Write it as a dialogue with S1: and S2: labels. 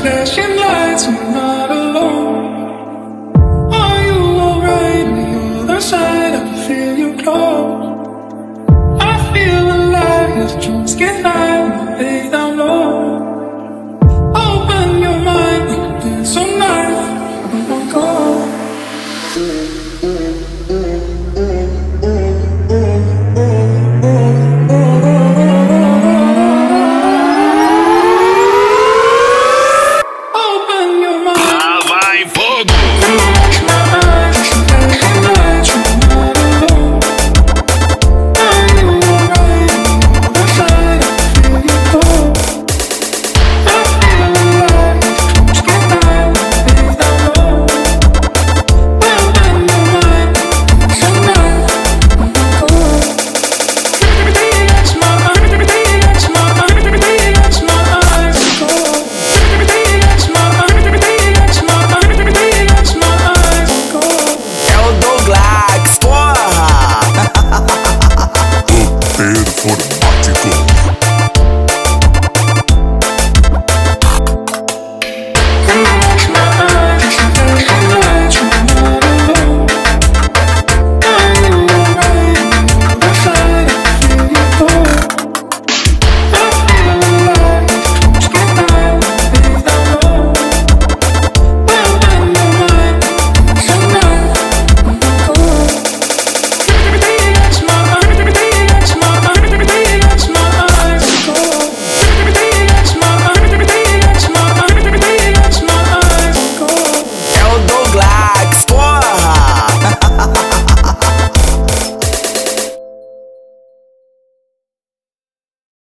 S1: flashing lights—we're not alone. Are you alright the other side? I can feel you close. I feel alive get high, my down low.